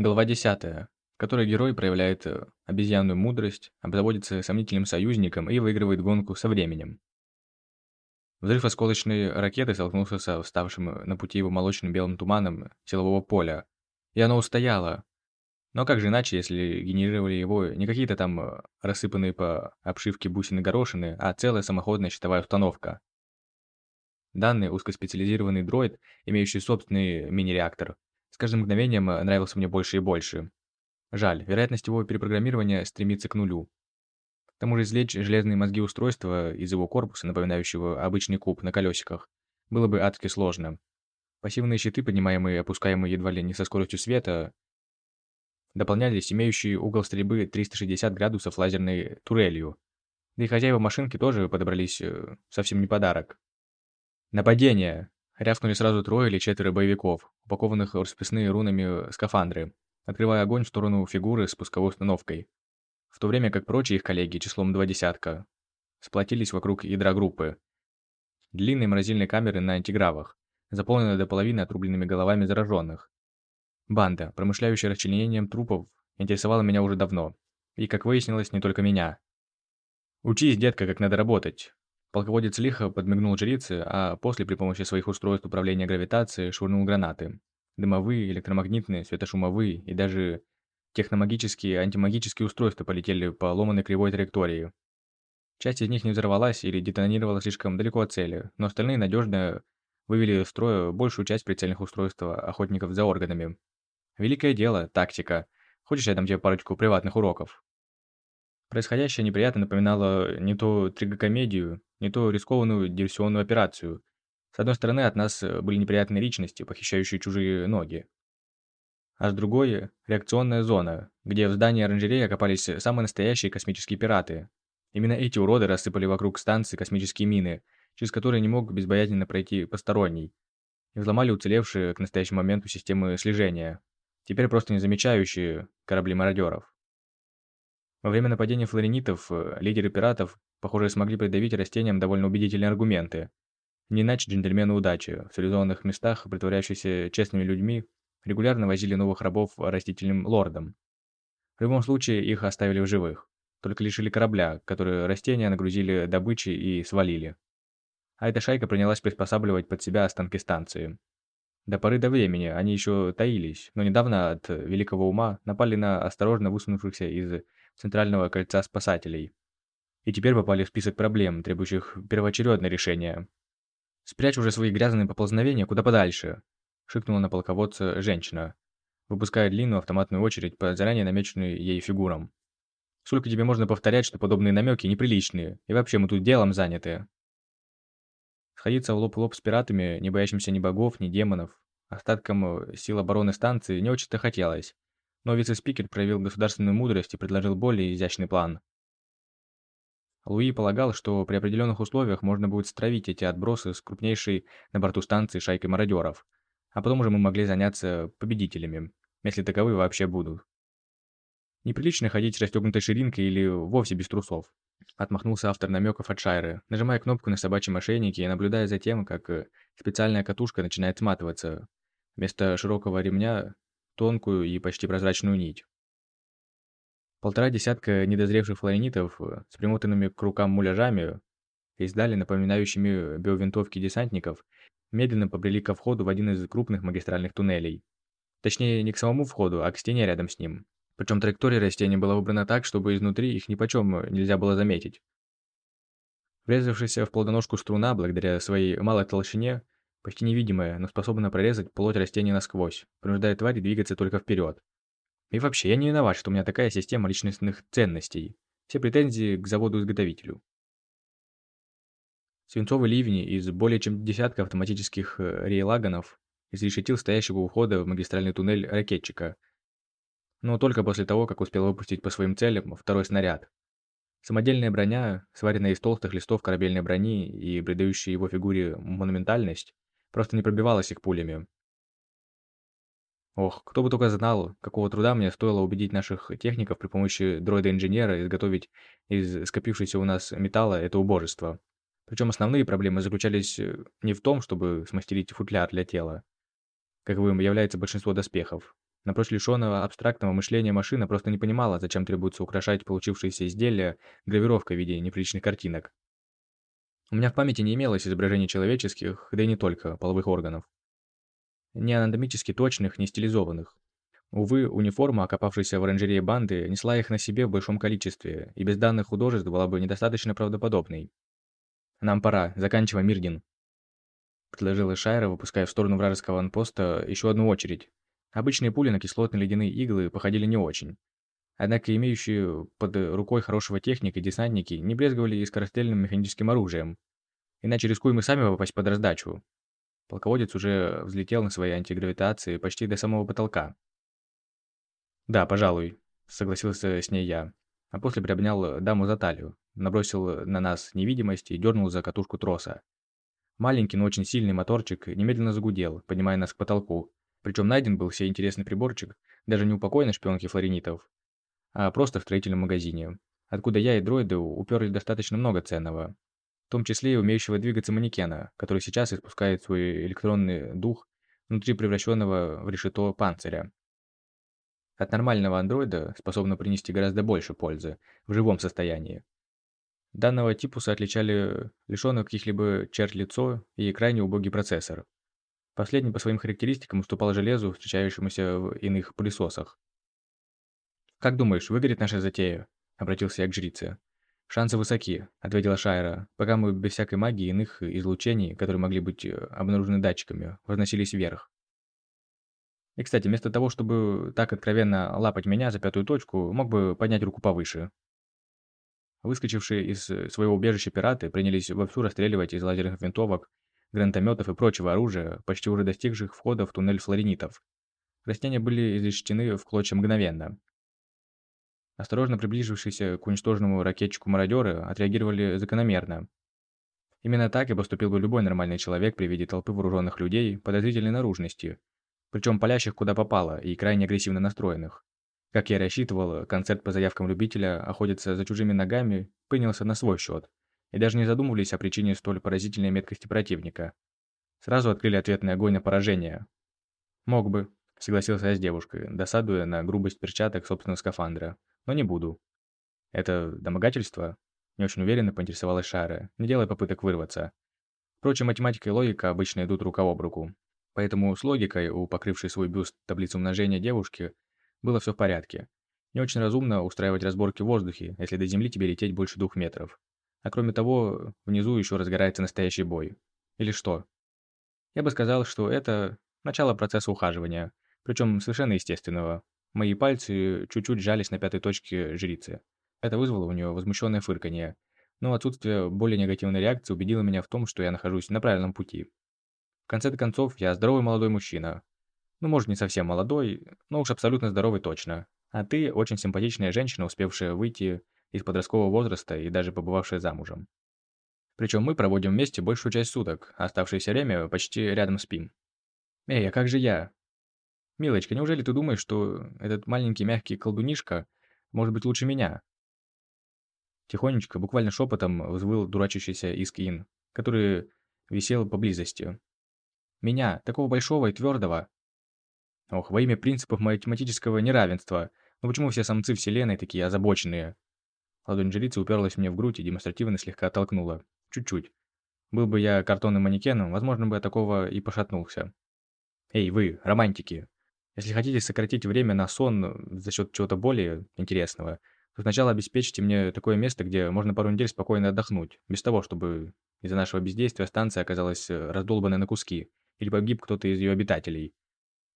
Глава 10, в которой герой проявляет э, обезьянную мудрость, обзаводится сомнительным союзником и выигрывает гонку со временем. Взрыв осколочной ракеты столкнулся со вставшим на пути его молочным белым туманом силового поля, и оно устояло. Но как же иначе, если генерировали его не какие-то там э, рассыпанные по обшивке бусины горошины, а целая самоходная щитовая установка. Данный узкоспециализированный дроид, имеющий собственный мини-реактор, каждым мгновением э, нравился мне больше и больше. Жаль, вероятность его перепрограммирования стремится к нулю. К тому же извлечь железные мозги устройства из его корпуса, напоминающего обычный куб на колесиках, было бы адски сложно. Пассивные щиты, поднимаемые и опускаемые едва ли не со скоростью света, дополнялись имеющие угол стрельбы 360 градусов лазерной турелью. Да и хозяева машинки тоже подобрались э, совсем не подарок. «Нападение!» — рявкнули сразу трое или четверо боевиков, упакованных в расписные рунами скафандры, открывая огонь в сторону фигуры с пусковой установкой в то время как прочие их коллеги числом два десятка сплотились вокруг ядра группы. Длинные морозильные камеры на антигравах, заполненные до половины отрубленными головами зараженных. Банда, промышляющая расчленением трупов, интересовала меня уже давно. И, как выяснилось, не только меня. «Учись, детка, как надо работать». Полководец лихо подмигнул жрице, а после при помощи своих устройств управления гравитацией швырнул гранаты. Дымовые, электромагнитные, светошумовые и даже Техномагические антимагические устройства полетели по ломаной кривой траектории. Часть из них не взорвалась или детонировала слишком далеко от цели, но остальные надежно вывели из строя большую часть прицельных устройств охотников за органами. Великое дело, тактика. Хочешь, я дам тебе парочку приватных уроков? Происходящее неприятно напоминало не то тригокомедию, не то рискованную диверсионную операцию. С одной стороны, от нас были неприятные личности, похищающие чужие ноги а с другой – реакционная зона, где в здании оранжереи окопались самые настоящие космические пираты. Именно эти уроды рассыпали вокруг станции космические мины, через которые не мог безбоязненно пройти посторонний, и взломали уцелевшие к настоящему моменту системы слежения, теперь просто не замечающие корабли мародеров. Во время нападения флоренитов э, лидеры пиратов, похоже, смогли придавить растениям довольно убедительные аргументы. Не иначе джентльмены удачи, в цивилизованных местах, притворяющиеся честными людьми, регулярно возили новых рабов растительным лордам. В любом случае, их оставили в живых. Только лишили корабля, который растения нагрузили добычей и свалили. А эта шайка принялась приспосабливать под себя останки станции. До поры до времени они еще таились, но недавно от великого ума напали на осторожно высунувшихся из центрального кольца спасателей. И теперь попали в список проблем, требующих первоочередное решение. Спрячь уже свои грязные поползновения куда подальше, шикнула на полководца женщина, выпуская длинную автоматную очередь по заранее намеченным ей фигурам. «Сколько тебе можно повторять, что подобные намеки неприличные, и вообще мы тут делом заняты?» Сходиться в лоб-лоб с пиратами, не боящимся ни богов, ни демонов, остаткам э, сил обороны станции не очень-то хотелось, но вице-спикер проявил государственную мудрость и предложил более изящный план. Луи полагал, что при определенных условиях можно будет стравить эти отбросы с крупнейшей на борту станции шайкой мародеров – а потом уже мы могли заняться победителями, если таковые вообще будут. Неприлично ходить с расстегнутой ширинкой или вовсе без трусов. Отмахнулся автор намеков от Шайры, нажимая кнопку на собачьем ошейнике и наблюдая за тем, как э, специальная катушка начинает сматываться. Вместо широкого ремня – тонкую и почти прозрачную нить. Полтора десятка недозревших флоренитов э, с примотанными к рукам муляжами, издали напоминающими биовинтовки десантников, медленно побрели ко входу в один из крупных магистральных туннелей. Точнее, не к самому входу, а к стене рядом с ним. Причем траектория растения была выбрана так, чтобы изнутри их нипочем нельзя было заметить. Врезавшаяся в плодоножку струна, благодаря своей малой толщине, почти невидимая, но способна прорезать плоть растения насквозь, принуждая твари двигаться только вперед. И вообще, я не виноват, что у меня такая система личностных ценностей. Все претензии к заводу-изготовителю. Свинцовый ливень из более чем десятка автоматических э, рейлаганов изрешетил стоящего ухода в магистральный туннель ракетчика. Но только после того, как успел выпустить по своим целям второй снаряд. Самодельная броня, сваренная из толстых листов корабельной брони и придающая его фигуре монументальность, просто не пробивалась их пулями. Ох, кто бы только знал, какого труда мне стоило убедить наших техников при помощи дроида-инженера изготовить из скопившейся у нас металла это убожество. Причем основные проблемы заключались э, не в том, чтобы смастерить футляр для тела, каковым является большинство доспехов. Напрочь лишенного абстрактного мышления машина просто не понимала, зачем требуется украшать получившиеся изделия гравировкой в виде неприличных картинок. У меня в памяти не имелось изображений человеческих, да и не только, половых органов. Ни анатомически точных, ни стилизованных. Увы, униформа, окопавшаяся в оранжерее банды, несла их на себе в большом количестве, и без данных художеств была бы недостаточно правдоподобной. «Нам пора, заканчивай, Мирдин», — предложила Шайра, выпуская в сторону вражеского анпоста еще одну очередь. Обычные пули на кислотно-ледяные иглы походили не очень. Однако имеющие под рукой хорошего техника десантники не брезговали и скорострельным механическим оружием. Иначе рискуем и сами попасть под раздачу. Полководец уже взлетел на своей антигравитации почти до самого потолка. «Да, пожалуй», — согласился с ней я. А после приобнял даму за талию, набросил на нас невидимость и дернул за катушку троса. Маленький, но очень сильный моторчик немедленно загудел, поднимая нас к потолку. Причем найден был все интересный приборчик, даже не у шпионки флоренитов, а просто в строительном магазине, откуда я и дроиды уперли достаточно много ценного. В том числе и умеющего двигаться манекена, который сейчас испускает свой электронный дух внутри превращенного в решето панциря. От нормального андроида способно принести гораздо больше пользы в живом состоянии. Данного типуса отличали лишенное каких-либо черт лицо и крайне убогий процессор. Последний по своим характеристикам уступал железу, встречающемуся в иных пылесосах. «Как думаешь, выгорит наша затея?» – обратился я к жрице. «Шансы высоки», – ответила Шайра, пока мы без всякой магии иных излучений, которые могли быть э, обнаружены датчиками, возносились вверх. И, кстати, вместо того, чтобы так откровенно лапать меня за пятую точку, мог бы поднять руку повыше. Выскочившие из своего убежища пираты принялись вовсю расстреливать из лазерных винтовок, гранатометов и прочего оружия, почти уже достигших входа в туннель флоренитов. Растения были изрешчены в клочья мгновенно. Осторожно приближившиеся к уничтоженному ракетчику мародеры отреагировали закономерно. Именно так и поступил бы любой нормальный человек при виде толпы вооруженных людей подозрительной наружности, причем палящих куда попало и крайне агрессивно настроенных. Как я и рассчитывал, концерт по заявкам любителя охотиться за чужими ногами принялся на свой счет, и даже не задумывались о причине столь поразительной меткости противника. Сразу открыли ответный огонь на поражение. «Мог бы», — согласился я с девушкой, досадуя на грубость перчаток собственного скафандра но не буду. Это домогательство? Не очень уверенно поинтересовалась Шара, не делая попыток вырваться. Впрочем, математика и логика обычно идут рука об руку. Поэтому с логикой у покрывшей свой бюст таблицы умножения девушки было все в порядке. Не очень разумно устраивать разборки в воздухе, если до земли тебе лететь больше двух метров. А кроме того, внизу еще разгорается настоящий бой. Или что? Я бы сказал, что это начало процесса ухаживания, причем совершенно естественного, Мои пальцы чуть-чуть жались на пятой точке жрицы. Это вызвало у нее возмущенное фырканье, но отсутствие более негативной реакции убедило меня в том, что я нахожусь на правильном пути. В конце концов, я здоровый молодой мужчина. Ну, может, не совсем молодой, но уж абсолютно здоровый точно. А ты очень симпатичная женщина, успевшая выйти из подросткового возраста и даже побывавшая замужем. Причем мы проводим вместе большую часть суток, а оставшееся время почти рядом спим. Эй, а как же я? «Милочка, неужели ты думаешь, что этот маленький мягкий колдунишка может быть лучше меня?» Тихонечко, буквально шепотом, взвыл дурачащийся Искин, который висел поблизости. «Меня, такого большого и твердого!» «Ох, во имя принципов математического неравенства, ну почему все самцы вселенной такие озабоченные?» Ладонь жрицы уперлась мне в грудь и демонстративно слегка оттолкнула. Чуть-чуть. Был бы я картонным манекеном, возможно бы я такого и пошатнулся. «Эй, вы, романтики!» Если хотите сократить время на сон э, за счет чего-то более интересного, то сначала обеспечьте мне такое место, где можно пару недель спокойно отдохнуть, без того, чтобы из-за нашего бездействия станция оказалась э, раздолбанной на куски, или погиб кто-то из ее обитателей.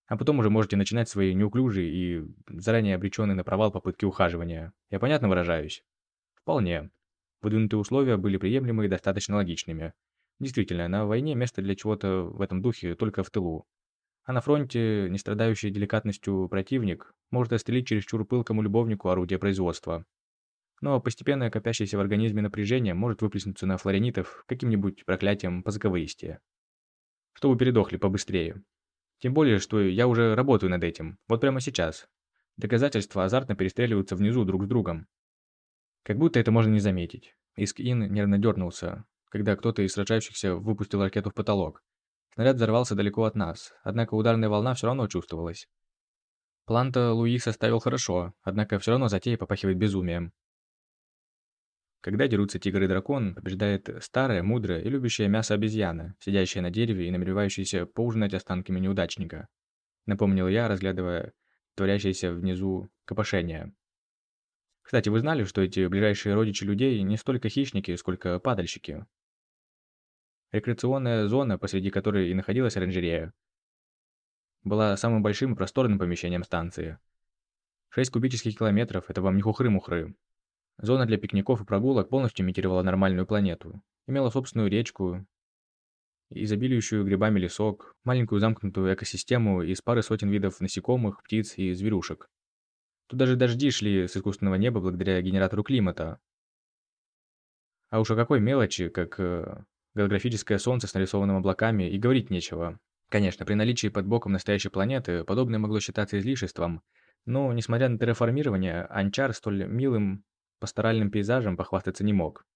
А потом уже можете начинать свои неуклюжие и заранее обреченные на провал попытки ухаживания. Я понятно выражаюсь? Вполне. Выдвинутые условия были приемлемы и достаточно логичными. Действительно, на войне место для чего-то в этом духе только в тылу. А на фронте, не страдающий деликатностью противник, может острелить чересчур пылкому любовнику орудия производства. Но постепенно копящееся в организме напряжение может выплеснуться на флоренитов каким-нибудь проклятием по заковыристее. Чтобы передохли побыстрее. Тем более, что я уже работаю над этим, вот прямо сейчас. Доказательства азартно перестреливаются внизу друг с другом. Как будто это можно не заметить. Искин нервно дернулся, когда кто-то из сражающихся выпустил ракету в потолок. Снаряд взорвался далеко от нас, однако ударная волна все равно чувствовалась. План-то Луи составил хорошо, однако все равно затея попахивает безумием. Когда дерутся тигр и дракон, побеждает старая, мудрая и любящая мясо обезьяна, сидящая на дереве и намеревающаяся поужинать останками неудачника. Напомнил я, разглядывая творящееся внизу копошение. Кстати, вы знали, что эти ближайшие родичи людей не столько хищники, сколько падальщики? Рекреационная зона, посреди которой и находилась оранжерея, была самым большим и просторным помещением станции. 6 кубических километров – это вам не хухры-мухры. Зона для пикников и прогулок полностью имитировала нормальную планету. Имела собственную речку, изобилующую грибами лесок, маленькую замкнутую экосистему из пары сотен видов насекомых, птиц и зверушек. Тут даже дожди шли с искусственного неба благодаря генератору климата. А уж о какой мелочи, как э, голографическое солнце с нарисованными облаками, и говорить нечего. Конечно, при наличии под боком настоящей планеты подобное могло считаться излишеством, но, несмотря на терраформирование, Анчар столь милым пасторальным пейзажем похвастаться не мог.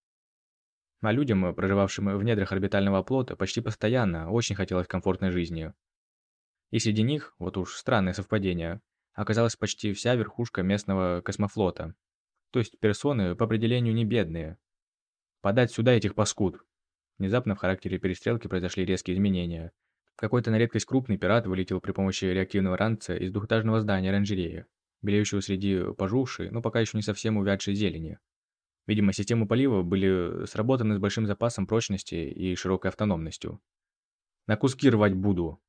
А людям, проживавшим в недрах орбитального плота, почти постоянно очень хотелось комфортной жизни. И среди них, вот уж странное совпадение, оказалась почти вся верхушка местного космофлота. То есть персоны по определению не бедные. Подать сюда этих паскуд. Внезапно в характере перестрелки произошли резкие изменения – какой-то на редкость крупный пират вылетел при помощи реактивного ранца из двухэтажного здания оранжереи, белеющего среди пожухшей, но пока еще не совсем увядшей зелени. Видимо, системы полива были сработаны с большим запасом прочности и широкой автономностью. «На куски рвать буду!»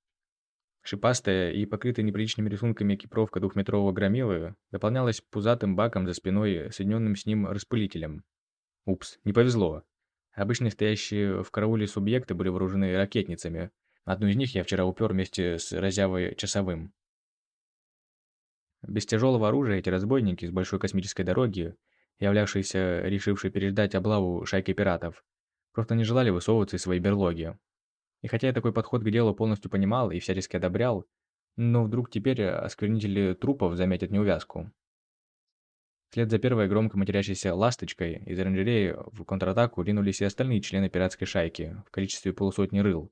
Шипастая и покрытая неприличными рисунками экипировка двухметрового громилы дополнялась пузатым баком за спиной, соединенным с ним распылителем. Упс, не повезло. Обычно стоящие в карауле субъекты были вооружены ракетницами, Одну из них я вчера упер вместе с разявой часовым. Без тяжелого оружия эти разбойники с большой космической дороги, являвшиеся решившие переждать облаву шайки пиратов, просто не желали высовываться из своей берлоги. И хотя я такой подход к делу полностью понимал и всячески одобрял, но вдруг теперь осквернители трупов заметят неувязку. Вслед за первой громко матерящейся «ласточкой» из оранжереи в контратаку ринулись и остальные члены пиратской шайки в количестве полусотни рыл,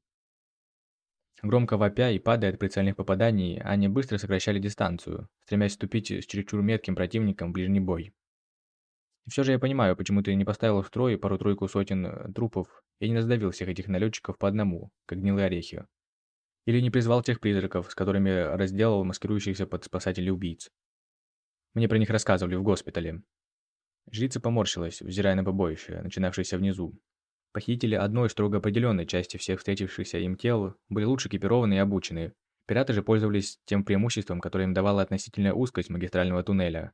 Громко вопя и падая от прицельных попаданий, они быстро сокращали дистанцию, стремясь вступить с чересчур метким противником в ближний бой. И все же я понимаю, почему ты не поставил в строй пару-тройку сотен э, трупов и не раздавил всех этих налетчиков по одному, как гнилые орехи. Или не призвал тех призраков, с которыми разделал маскирующихся под спасателей убийц. Мне про них рассказывали в госпитале. Жрица поморщилась, взирая на побоище, начинавшееся внизу, Похитители одной строго определенной части всех встретившихся им тел были лучше экипированы и обучены. Пираты же пользовались тем преимуществом, которое им давала относительная узкость магистрального туннеля.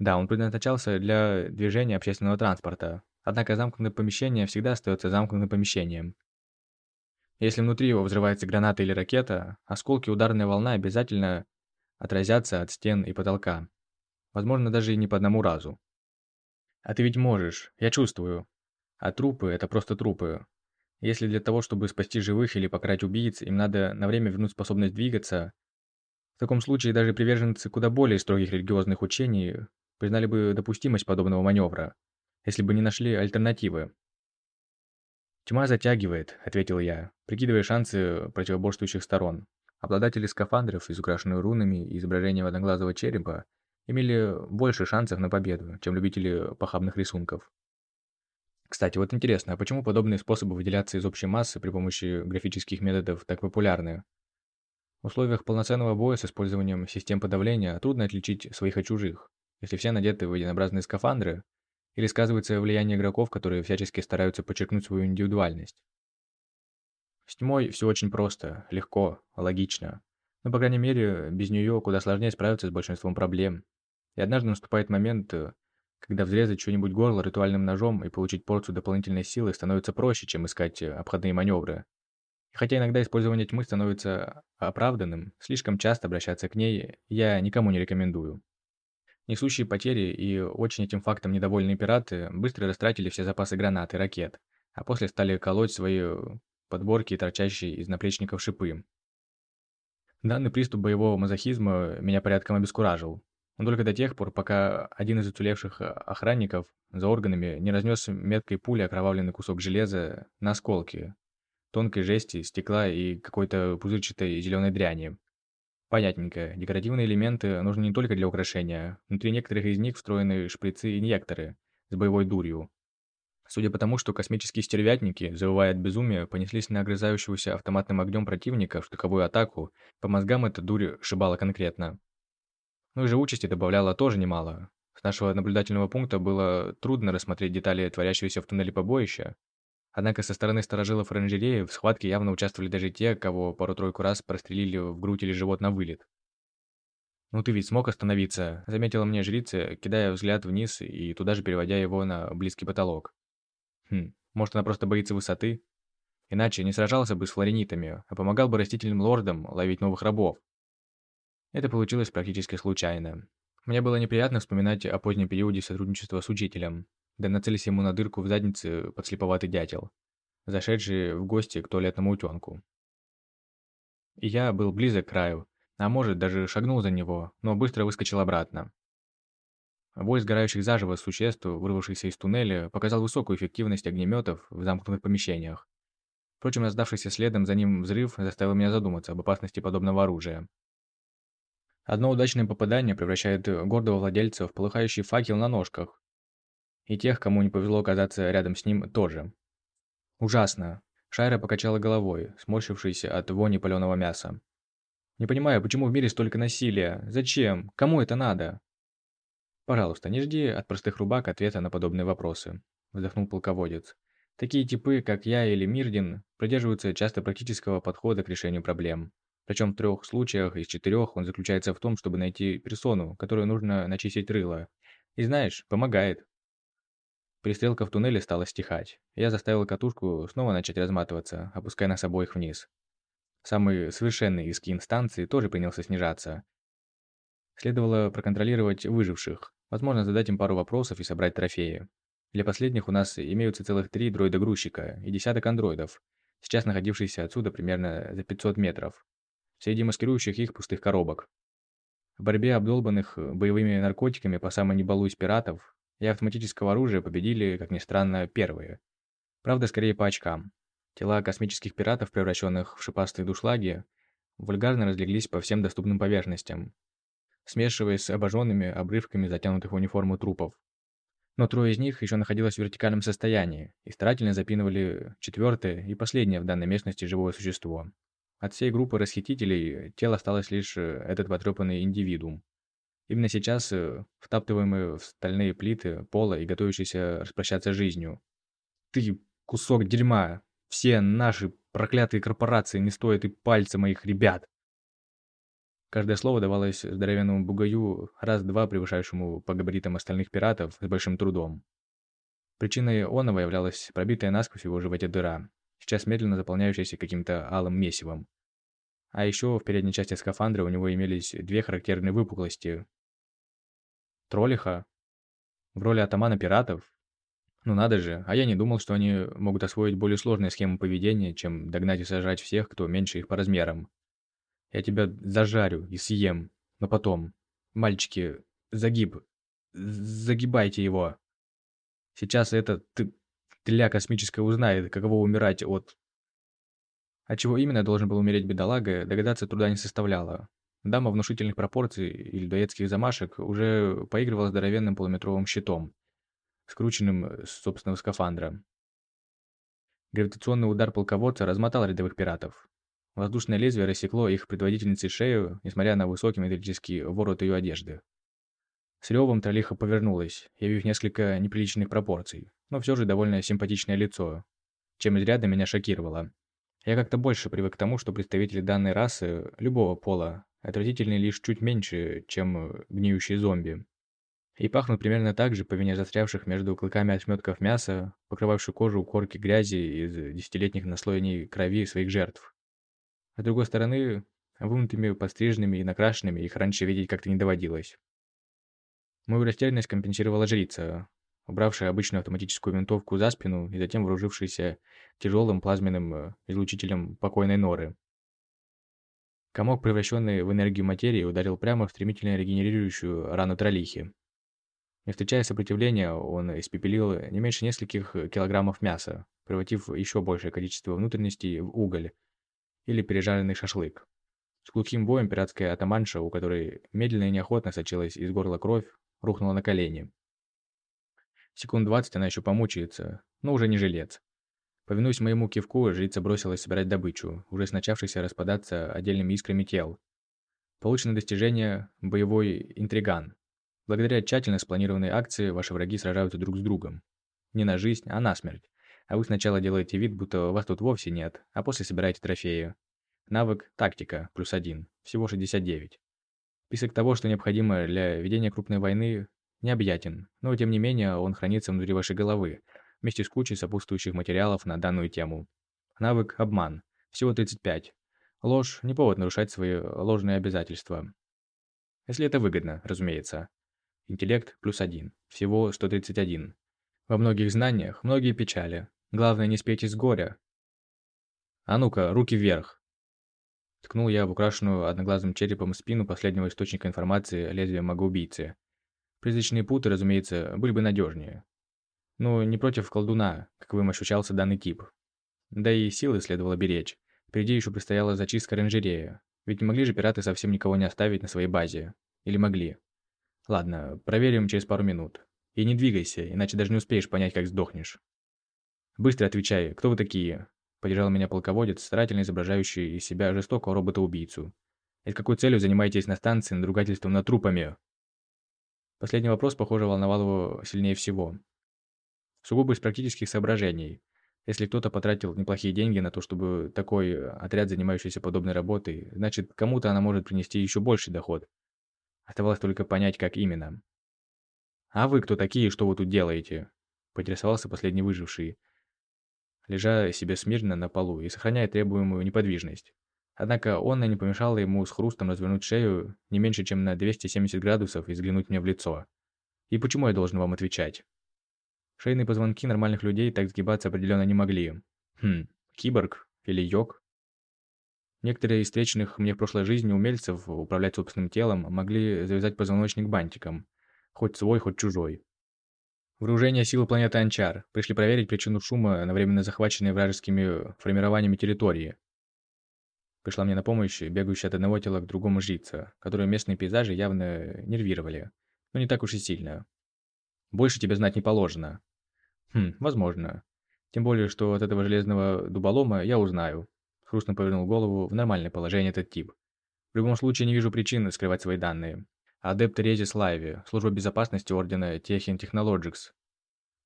Да, он предназначался для движения общественного транспорта, однако замкнутое помещение всегда остается замкнутым помещением. Если внутри его взрывается граната или ракета, осколки ударной волны обязательно отразятся от стен и потолка. Возможно, даже и не по одному разу. А ты ведь можешь, я чувствую. А трупы – это просто трупы. Если для того, чтобы спасти живых или покарать убийц, им надо на время вернуть способность двигаться, в таком случае даже приверженцы куда более строгих религиозных учений признали бы допустимость подобного маневра, если бы не нашли альтернативы. «Тьма затягивает», — ответил я, прикидывая шансы противоборствующих сторон. Обладатели скафандров, изукрашенных рунами и изображением одноглазого черепа, имели больше шансов на победу, чем любители похабных рисунков. Кстати, вот интересно, а почему подобные способы выделяться из общей массы при помощи графических методов так популярны? В условиях полноценного боя с использованием систем подавления трудно отличить своих от чужих, если все надеты в единообразные скафандры, или сказывается влияние игроков, которые всячески стараются подчеркнуть свою индивидуальность. С тьмой все очень просто, легко, логично. Но, по крайней мере, без нее куда сложнее справиться с большинством проблем. И однажды наступает момент, когда взрезать что-нибудь горло ритуальным ножом и получить порцию дополнительной силы становится проще, чем искать э, обходные маневры. Хотя иногда использование тьмы становится оправданным, слишком часто обращаться к ней я никому не рекомендую. Несущие потери и очень этим фактом недовольные пираты быстро растратили все запасы гранат и ракет, а после стали колоть свои э, подборки, торчащие из наплечников шипы. Данный приступ боевого мазохизма меня порядком обескуражил, но только до тех пор, пока один из уцелевших э, охранников за органами не разнес меткой пули окровавленный кусок железа на осколки, тонкой жести, стекла и какой-то пузырчатой зеленой дряни. Понятненько, декоративные элементы нужны не только для украшения. Внутри некоторых из них встроены шприцы-инъекторы с боевой дурью. Судя по тому, что космические стервятники, завывая от безумия, понеслись на огрызающегося автоматным огнем противника в штыковую атаку, по мозгам эта дурь шибала конкретно. Ну и живучести добавляла тоже немало. С нашего наблюдательного пункта было трудно рассмотреть детали творящегося в туннеле побоища, Однако со стороны сторожилов оранжереи в схватке явно участвовали даже те, кого пару-тройку раз прострелили в грудь или живот на вылет. «Ну ты ведь смог остановиться», — заметила мне жрица, кидая взгляд вниз и туда же переводя его на близкий потолок. «Хм, может она просто боится высоты? Иначе не сражался бы с флоренитами, а помогал бы растительным лордам ловить новых рабов». Это получилось практически случайно. Мне было неприятно вспоминать о позднем периоде сотрудничества с учителем, да нацелись ему на дырку в заднице подслеповатый дятел, зашедший в гости к туалетному утенку. И я был близок к краю, а может, даже шагнул за него, но быстро выскочил обратно. Вой сгорающих заживо существ, вырвавшихся из туннеля, показал высокую эффективность огнеметов в замкнутых помещениях. Впрочем, раздавшийся следом за ним взрыв заставил меня задуматься об опасности подобного оружия. Одно удачное попадание превращает гордого владельца в полыхающий факел на ножках, и тех, кому не повезло оказаться рядом с ним, тоже. Ужасно. Шайра покачала головой, сморщившись от вони паленого мяса. «Не понимаю, почему в мире столько насилия? Зачем? Кому это надо?» «Пожалуйста, не жди от простых рубак ответа на подобные вопросы», – вздохнул полководец. «Такие типы, как я или Мирдин, придерживаются часто практического подхода к решению проблем. Причем в трех случаях из четырех он заключается в том, чтобы найти персону, которую нужно начистить рыло. И знаешь, помогает. Пристрелка в туннеле стала стихать. Я заставил катушку снова начать разматываться, опуская нас обоих вниз. Самый совершенный из инстанции тоже принялся снижаться. Следовало проконтролировать выживших, возможно, задать им пару вопросов и собрать трофеи. Для последних у нас имеются целых три дроида-грузчика и десяток андроидов, сейчас находившиеся отсюда примерно за 500 метров, среди маскирующих их пустых коробок. В борьбе обдолбанных боевыми наркотиками по самой балуюсь пиратов и автоматического оружия победили, как ни странно, первые. Правда, скорее по очкам. Тела космических пиратов, превращенных в шипастые душлаги, вульгарно разлеглись по всем доступным поверхностям, смешиваясь с обожженными обрывками затянутых в униформу трупов. Но трое из них еще находилось в вертикальном состоянии и старательно запинывали четвертое и последнее в данной местности живое существо. От всей группы расхитителей тело осталось лишь э, этот потрепанный индивидуум. Именно сейчас э, втаптываемые в стальные плиты пола и готовящиеся распрощаться жизнью. Ты кусок дерьма. Все наши проклятые корпорации не стоят и пальца моих ребят. Каждое слово давалось здоровенному бугаю, раз-два превышающему по габаритам остальных пиратов, с большим трудом. Причиной оного являлась пробитая насквозь его животе дыра, сейчас медленно заполняющаяся каким-то алым месивом. А еще в передней части скафандра у него имелись две характерные выпуклости, Троллиха? В роли атамана пиратов? Ну надо же, а я не думал, что они могут освоить более сложные схемы поведения, чем догнать и сажать всех, кто меньше их по размерам. Я тебя зажарю и съем, но потом. Мальчики, загиб. Загибайте его. Сейчас этот тля космическая узнает, каково умирать от... От чего именно должен был умереть бедолага, догадаться труда не составляло. Дама внушительных пропорций и людоедских замашек уже поигрывала здоровенным полуметровым щитом, скрученным с собственного скафандра. Гравитационный удар полководца размотал рядовых пиратов. Воздушное лезвие рассекло их предводительнице шею, несмотря на высокий металлический ворот ее одежды. С ревом Тролиха повернулась, явив несколько неприличных пропорций, но все же довольно симпатичное лицо, чем изрядно меня шокировало. Я как-то больше привык к тому, что представители данной расы, любого пола, отвратительны лишь чуть меньше, чем гниющие зомби. И пахнут примерно так же по вине застрявших между клыками ошметков мяса, покрывавших кожу корки грязи из десятилетних наслоений крови своих жертв. А с другой стороны, вымытыми, подстриженными и накрашенными их раньше видеть как-то не доводилось. Мою растерянность компенсировала жрица, убравшая обычную автоматическую винтовку за спину и затем вооружившаяся тяжелым плазменным э, излучителем покойной норы. Комок, превращенный в энергию материи, ударил прямо в стремительно регенерирующую рану тролихи. Не встречая сопротивления, он испепелил не меньше нескольких килограммов мяса, превратив еще большее количество внутренностей в уголь или пережаренный шашлык. С глухим боем пиратская атаманша, у которой медленно и неохотно сочилась из горла кровь, рухнула на колени. Секунд двадцать она еще помучается, но уже не жилец. Повинуясь моему кивку, жрица бросилась собирать добычу, уже с начавшейся распадаться отдельными искрами тел. Получено достижение «Боевой интриган». Благодаря тщательно спланированной акции ваши враги сражаются друг с другом. Не на жизнь, а на смерть. А вы сначала делаете вид, будто вас тут вовсе нет, а после собираете трофеи. Навык «Тактика» плюс один, всего 69. Список того, что необходимо для ведения крупной войны, необъятен, но тем не менее он хранится внутри вашей головы, вместе с кучей сопутствующих материалов на данную тему. Навык «Обман». Всего 35. Ложь – не повод нарушать свои ложные обязательства. Если это выгодно, разумеется. Интеллект плюс один. Всего 131. Во многих знаниях многие печали. Главное не спеть из горя. А ну-ка, руки вверх. Ткнул я в украшенную одноглазым черепом спину последнего источника информации лезвия магоубийцы. Призрачные путы, разумеется, были бы надежнее. Но не против колдуна, как им ощущался данный тип. Да и силы следовало беречь. Впереди еще предстояла зачистка оранжерея. Ведь не могли же пираты совсем никого не оставить на своей базе. Или могли? Ладно, проверим через пару минут. И не двигайся, иначе даже не успеешь понять, как сдохнешь. Быстро отвечай, кто вы такие? Поддержал меня полководец, старательно изображающий из себя жестокого робота-убийцу. И с какой целью занимаетесь на станции надругательством над трупами? Последний вопрос, похоже, волновал его сильнее всего. Сугубо из практических соображений. Если кто-то потратил неплохие деньги на то, чтобы такой отряд, занимающийся подобной работой, значит, кому-то она может принести еще больший доход. Оставалось только понять, как именно. «А вы кто такие, что вы тут делаете?» – поинтересовался последний выживший, лежа себе смирно на полу и сохраняя требуемую неподвижность. Однако он не помешало ему с хрустом развернуть шею не меньше, чем на 270 градусов и взглянуть мне в лицо. «И почему я должен вам отвечать?» Шейные позвонки нормальных людей так сгибаться определенно не могли. Хм, киборг или йог? Некоторые из встреченных мне в прошлой жизни умельцев управлять собственным телом могли завязать позвоночник бантиком. Хоть свой, хоть чужой. Вооружение силы планеты Анчар пришли проверить причину шума на временно захваченной вражескими формированиями территории. Пришла мне на помощь бегающая от одного тела к другому жрица, которую местные пейзажи явно нервировали, но не так уж и сильно. Больше тебе знать не положено. Хм, возможно. Тем более, что от этого железного дуболома я узнаю. Хрустно повернул голову в нормальное положение этот тип. В любом случае не вижу причины скрывать свои данные. Адепт Резис Лайви, служба безопасности ордена Техин Technologics.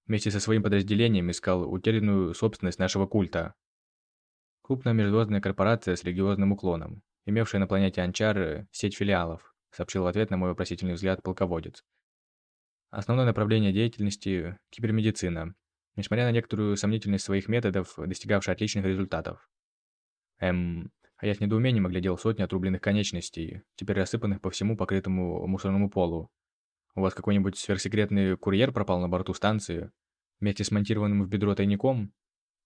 Вместе со своим подразделением искал утерянную собственность нашего культа. Крупная межзвездная корпорация с религиозным уклоном, имевшая на планете Анчар сеть филиалов, сообщил в ответ на мой вопросительный взгляд полководец. Основное направление деятельности – кибермедицина, несмотря на некоторую сомнительность своих методов, достигавшая отличных результатов. Эм, а я с недоумением оглядел сотни отрубленных конечностей, теперь рассыпанных по всему покрытому мусорному полу. У вас какой-нибудь сверхсекретный курьер пропал на борту станции, вместе с монтированным в бедро тайником?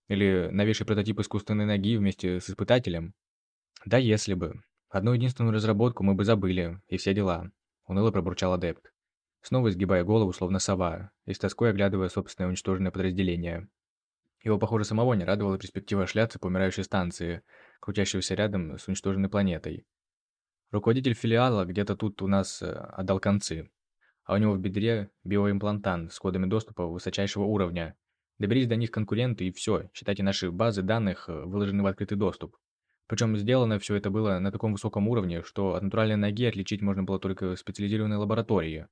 Или новейший прототип искусственной ноги вместе с испытателем? Да если бы. Одну единственную разработку мы бы забыли, и все дела. Уныло пробурчал адепт снова изгибая голову, словно сова, и с тоской оглядывая собственное уничтоженное подразделение. Его, похоже, самого не радовала перспектива шляться по умирающей станции, крутящегося рядом с уничтоженной планетой. Руководитель филиала где-то тут у нас э, отдал концы, а у него в бедре биоимплантант с кодами доступа высочайшего уровня. Доберись до них конкуренты и все, считайте наши базы данных э, выложены в открытый доступ. Причем сделано все это было на таком высоком уровне, что от натуральной ноги отличить можно было только в специализированной лаборатории.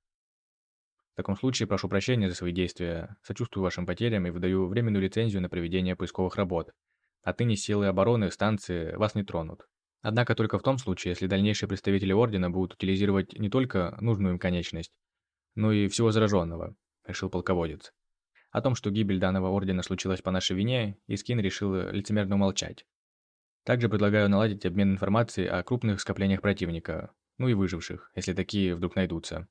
В таком случае прошу прощения за свои действия, сочувствую вашим потерям и выдаю временную лицензию на проведение поисковых работ. Отныне силы обороны станции вас не тронут. Однако только в том случае, если дальнейшие представители Ордена будут утилизировать не только нужную им конечность, но и всего зараженного, решил полководец. О том, что гибель данного Ордена случилась по нашей вине, Искин решил лицемерно умолчать. Также предлагаю наладить обмен информацией о крупных скоплениях противника, ну и выживших, если такие вдруг найдутся.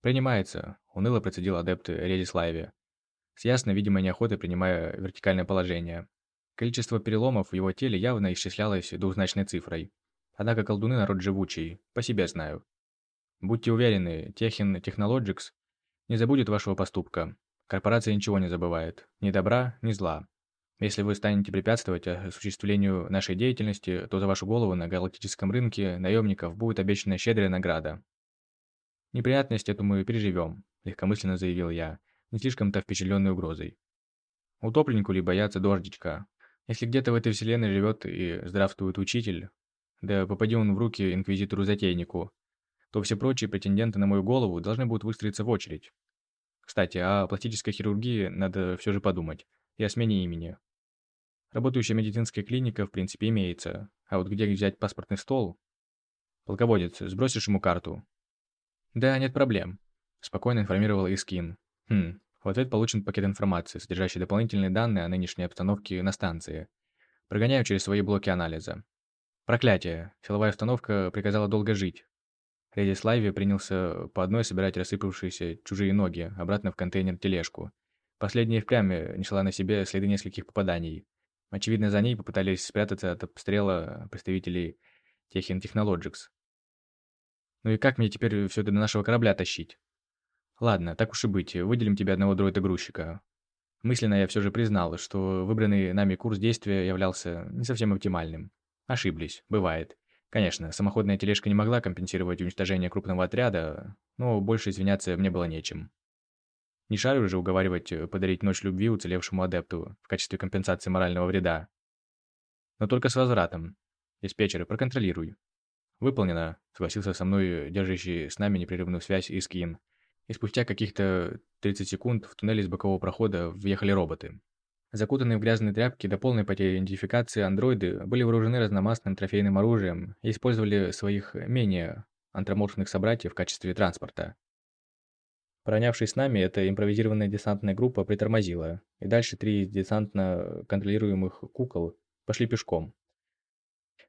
«Принимается», – уныло процедил адепт Редиславе, с ясно видимой неохотой принимая вертикальное положение. Количество переломов в его теле явно исчислялось двузначной цифрой. Однако колдуны народ живучий, по себе знаю. Будьте уверены, Техин Technologics не забудет вашего поступка. Корпорация ничего не забывает. Ни добра, ни зла. Если вы станете препятствовать осуществлению нашей деятельности, то за вашу голову на галактическом рынке наемников будет обещана щедрая награда. Неприятность эту мы переживем, легкомысленно заявил я, не слишком-то впечатленный угрозой. Утопленнику ли бояться дождичка? Если где-то в этой вселенной живет и здравствует учитель, да попади он в руки инквизитору-затейнику, то все прочие претенденты на мою голову должны будут выстроиться в очередь. Кстати, о пластической хирургии надо все же подумать, и о смене имени. Работающая медицинская клиника в принципе имеется, а вот где взять паспортный стол? Полководец, сбросишь ему карту? Да, нет проблем, спокойно информировал Искин. Хм, в ответ получен пакет информации, содержащий дополнительные данные о нынешней обстановке на станции. Прогоняю через свои блоки анализа. Проклятие. Силовая установка приказала долго жить. Леди Слайви принялся по одной собирать рассыпавшиеся чужие ноги обратно в контейнер-тележку. Последняя впрямь несла на себе следы нескольких попаданий. Очевидно, за ней попытались спрятаться от обстрела представителей Техин Technologics. Ну и как мне теперь все до нашего корабля тащить? Ладно, так уж и быть, выделим тебе одного дроида-грузчика. Мысленно я все же признал, что выбранный нами курс действия являлся не совсем оптимальным. Ошиблись, бывает. Конечно, самоходная тележка не могла компенсировать уничтожение крупного отряда, но больше извиняться мне было нечем. Не шарю же уговаривать э, подарить ночь любви уцелевшему адепту в качестве компенсации морального вреда. Но только с возвратом. Диспетчеры, проконтролируй. Выполнено, согласился со мной держащий с нами непрерывную связь Искин. И спустя каких-то 30 секунд в туннель из бокового прохода въехали роботы. Закутанные в грязные тряпки до полной потери идентификации андроиды были вооружены разномастным трофейным оружием и использовали своих менее антроморфных собратьев в качестве транспорта. Пронявшись с нами, эта импровизированная десантная группа притормозила, и дальше три десантно контролируемых кукол пошли пешком.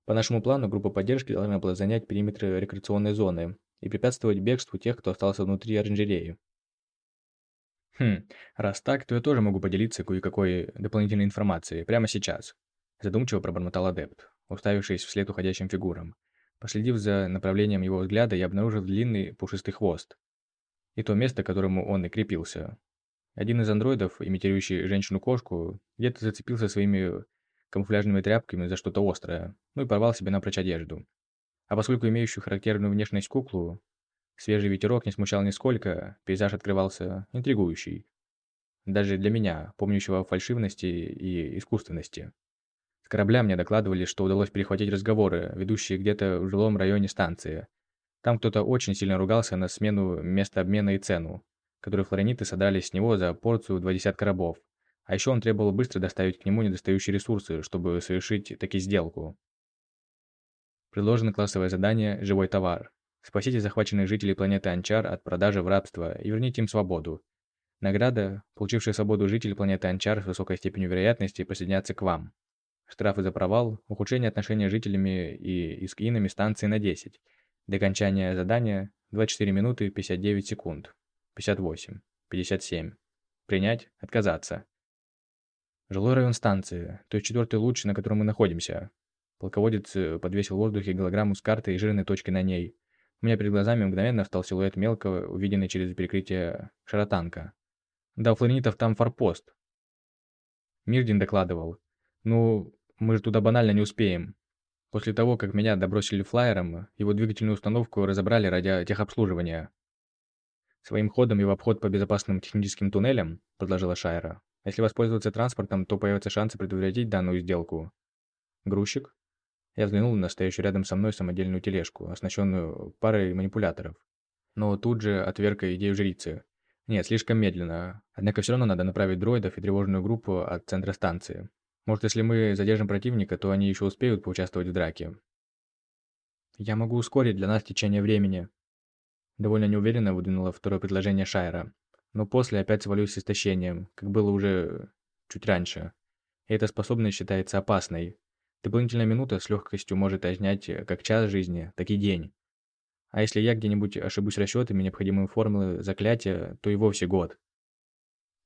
По нашему плану, группа поддержки должна была занять периметры рекреационной зоны и препятствовать бегству тех, кто остался внутри оранжереи. Хм, раз так, то я тоже могу поделиться кое-какой дополнительной информацией прямо сейчас. Задумчиво пробормотал адепт, уставившись вслед уходящим фигурам. Последив за направлением его взгляда, я обнаружил длинный пушистый хвост, и то место, к которому он и крепился. Один из андроидов, имитирующий женщину-кошку, где-то зацепился своими камуфляжными тряпками за что-то острое, ну и порвал себе напрочь одежду. А поскольку имеющую характерную внешность куклу, свежий ветерок не смущал нисколько, пейзаж открывался интригующий. Даже для меня, помнящего о фальшивности и искусственности. С корабля мне докладывали, что удалось перехватить разговоры, ведущие где-то в жилом районе станции, там кто-то очень сильно ругался на смену места обмена и цену, которую флориниты содрали с него за порцию два десятка рабов. А еще он требовал быстро доставить к нему недостающие ресурсы, чтобы совершить таки сделку. Предложено классовое задание «Живой товар». Спасите захваченных жителей планеты Анчар от продажи в рабство и верните им свободу. Награда – получившие свободу жители планеты Анчар с высокой степенью вероятности присоединятся к вам. Штрафы за провал, ухудшение отношений с жителями и искинами станции на 10, до окончания задания 24 минуты 59 секунд. 58. 57. Принять, отказаться. Жилой район станции, то есть четвертый луч, на котором мы находимся. Полководец э, подвесил в воздухе голограмму с картой и жирной точкой на ней. У меня перед глазами мгновенно встал силуэт мелкого, увиденный через перекрытие шаротанка. Да, у флоренитов там форпост. Мирдин докладывал. Ну, мы же туда банально не успеем. После того, как меня добросили флайером, его двигательную установку разобрали ради техобслуживания. Своим ходом и в обход по безопасным техническим туннелям, предложила Шайра. Если воспользоваться транспортом, то появятся шансы предотвратить данную сделку. Грузчик? Я взглянул на стоящую рядом со мной самодельную тележку, оснащенную парой манипуляторов. Но тут же отверг идею жрицы. Нет, слишком медленно. Однако все равно надо направить дроидов и тревожную группу от центра станции. Может, если мы задержим противника, то они еще успеют поучаствовать в драке. Я могу ускорить для нас течение времени. Довольно неуверенно выдвинула второе предложение Шайра. Но после опять свалюсь с истощением, как было уже чуть раньше. И эта способность считается опасной. Дополнительная минута с легкостью может отнять как час жизни, так и день. А если я где-нибудь ошибусь расчетами необходимой формулы заклятия, то и вовсе год.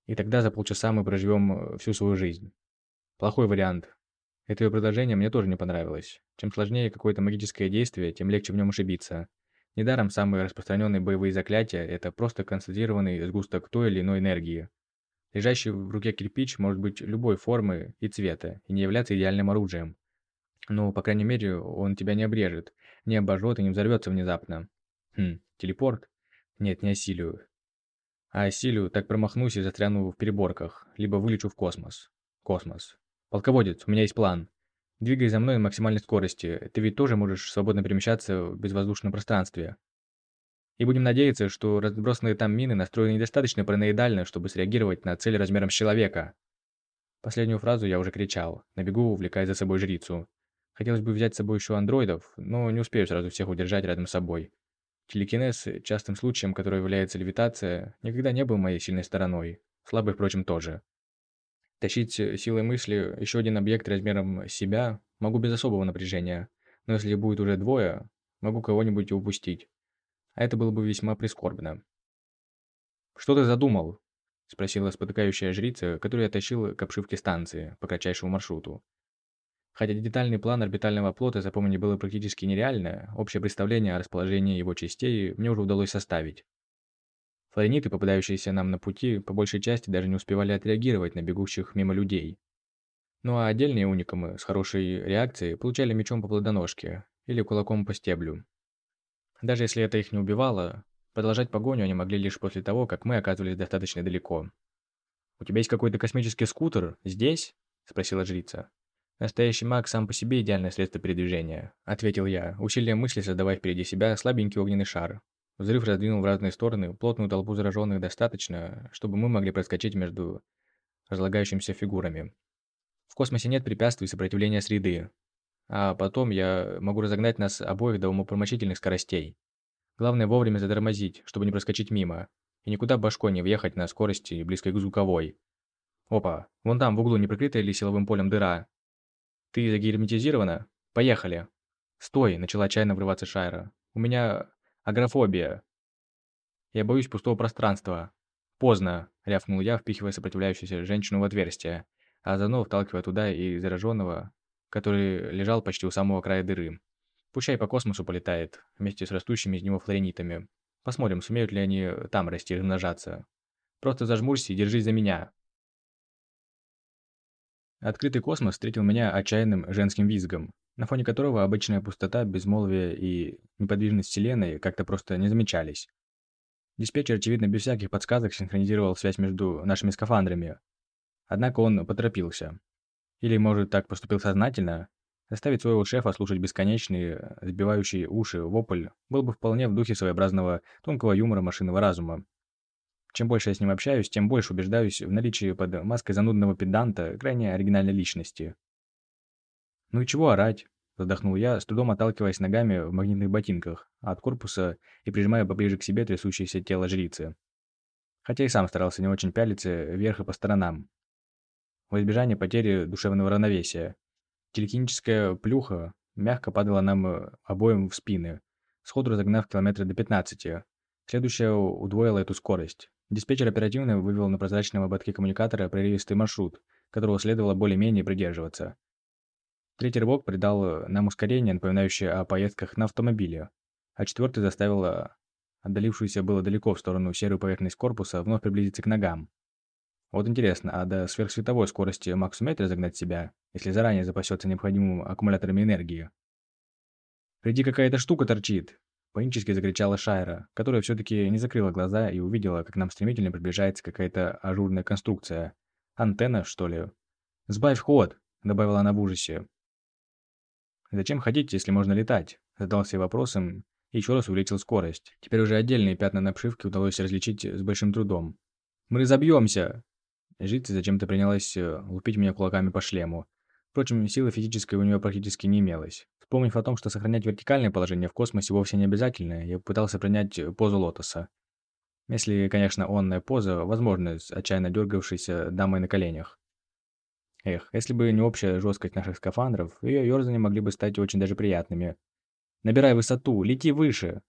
И тогда за полчаса мы проживем всю свою жизнь. Плохой вариант. Это ее предложение мне тоже не понравилось. Чем сложнее какое-то магическое действие, тем легче в нем ошибиться. Недаром самые распространенные боевые заклятия – это просто концентрированный сгусток той или иной энергии. Лежащий в руке кирпич может быть любой формы и цвета и не являться идеальным оружием. Но, по крайней мере, он тебя не обрежет, не обожжет и не взорвется внезапно. Хм, телепорт? Нет, не осилию. А осилию, так промахнусь и застряну в переборках, либо вылечу в космос. Космос. Полководец, у меня есть план. Двигай за мной на максимальной скорости. Ты ведь тоже можешь свободно перемещаться в безвоздушном пространстве. И будем надеяться, что разбросанные там мины настроены недостаточно параноидально, чтобы среагировать на цель размером с человека. Последнюю фразу я уже кричал, на бегу увлекая за собой жрицу. Хотелось бы взять с собой еще андроидов, но не успею сразу всех удержать рядом с собой. Телекинез, частым случаем, который является левитация, никогда не был моей сильной стороной. Слабый, впрочем, тоже. Тащить силой мысли еще один объект размером себя могу без особого напряжения, но если будет уже двое, могу кого-нибудь упустить а это было бы весьма прискорбно. «Что ты задумал?» – спросила спотыкающая жрица, которую я тащил к обшивке станции по кратчайшему маршруту. Хотя детальный план орбитального плота запомнить было практически нереально, общее представление о расположении его частей мне уже удалось составить. Флориниты, попадающиеся нам на пути, по большей части даже не успевали отреагировать на бегущих мимо людей. Ну а отдельные уникамы с хорошей реакцией получали мечом по плодоножке или кулаком по стеблю, даже если это их не убивало, продолжать погоню они могли лишь после того, как мы оказывались достаточно далеко. «У тебя есть какой-то космический скутер? Здесь?» – спросила жрица. «Настоящий маг сам по себе идеальное средство передвижения», – ответил я, усилием мысли создавая впереди себя слабенький огненный шар. Взрыв раздвинул в разные стороны плотную толпу зараженных достаточно, чтобы мы могли проскочить между разлагающимися фигурами. В космосе нет препятствий сопротивления среды, а потом я могу разогнать нас обоих до умопромочительных скоростей. Главное вовремя затормозить, чтобы не проскочить мимо. И никуда башкой не въехать на скорости, близкой к звуковой. Опа, вон там в углу не прикрытая ли силовым полем дыра? Ты загерметизирована? Поехали. Стой, начала отчаянно врываться Шайра. У меня агрофобия. Я боюсь пустого пространства. Поздно, рявкнул я, впихивая сопротивляющуюся женщину в отверстие, а заодно вталкивая туда и зараженного, который лежал почти у самого края дыры. Пущай по космосу полетает, вместе с растущими из него флоренитами. Посмотрим, сумеют ли они там расти и размножаться. Просто зажмурься и держись за меня. Открытый космос встретил меня отчаянным женским визгом, на фоне которого обычная пустота, безмолвие и неподвижность Вселенной как-то просто не замечались. Диспетчер, очевидно, без всяких подсказок синхронизировал связь между нашими скафандрами. Однако он поторопился. Или, может, так поступил сознательно? Заставить своего шефа слушать бесконечные, сбивающие уши вопль был бы вполне в духе своеобразного тонкого юмора машинного разума. Чем больше я с ним общаюсь, тем больше убеждаюсь в наличии под маской занудного педанта крайне оригинальной личности. «Ну и чего орать?» – вздохнул я, с трудом отталкиваясь ногами в магнитных ботинках от корпуса и прижимая поближе к себе трясущееся тело жрицы. Хотя и сам старался не очень пялиться вверх и по сторонам, во избежание потери душевного равновесия. Телекиническая плюха мягко падала нам э, обоим в спины, сходу разогнав километры до 15. Следующая удвоила эту скорость. Диспетчер оперативно вывел на прозрачном ободке коммуникатора прерывистый маршрут, которого следовало более-менее придерживаться. Третий рывок придал э, нам ускорение, напоминающее о поездках на автомобиле, а четвертый заставил э, отдалившуюся было далеко в сторону серую поверхность корпуса вновь приблизиться к ногам. Вот интересно, а до сверхсветовой скорости Макс сумеет разогнать себя, если заранее запасется необходимым аккумуляторами энергии? «Впереди какая-то штука торчит!» Панически закричала Шайра, которая все-таки не закрыла глаза и увидела, как нам стремительно приближается какая-то ажурная конструкция. Антенна, что ли? «Сбавь ход!» — добавила она в ужасе. «Зачем ходить, если можно летать?» — задался вопросом и еще раз увеличил скорость. Теперь уже отдельные пятна на обшивке удалось различить с большим трудом. «Мы разобьемся!» Жрица зачем-то принялась э, лупить меня кулаками по шлему. Впрочем, силы физической у нее практически не имелось. Вспомнив о том, что сохранять вертикальное положение в космосе вовсе не обязательно, я пытался принять позу лотоса. Если, конечно, онная поза возможна с отчаянно дергавшейся дамой на коленях. Эх, если бы не общая жесткость наших скафандров, ее ерзания могли бы стать очень даже приятными. Набирай высоту, лети выше.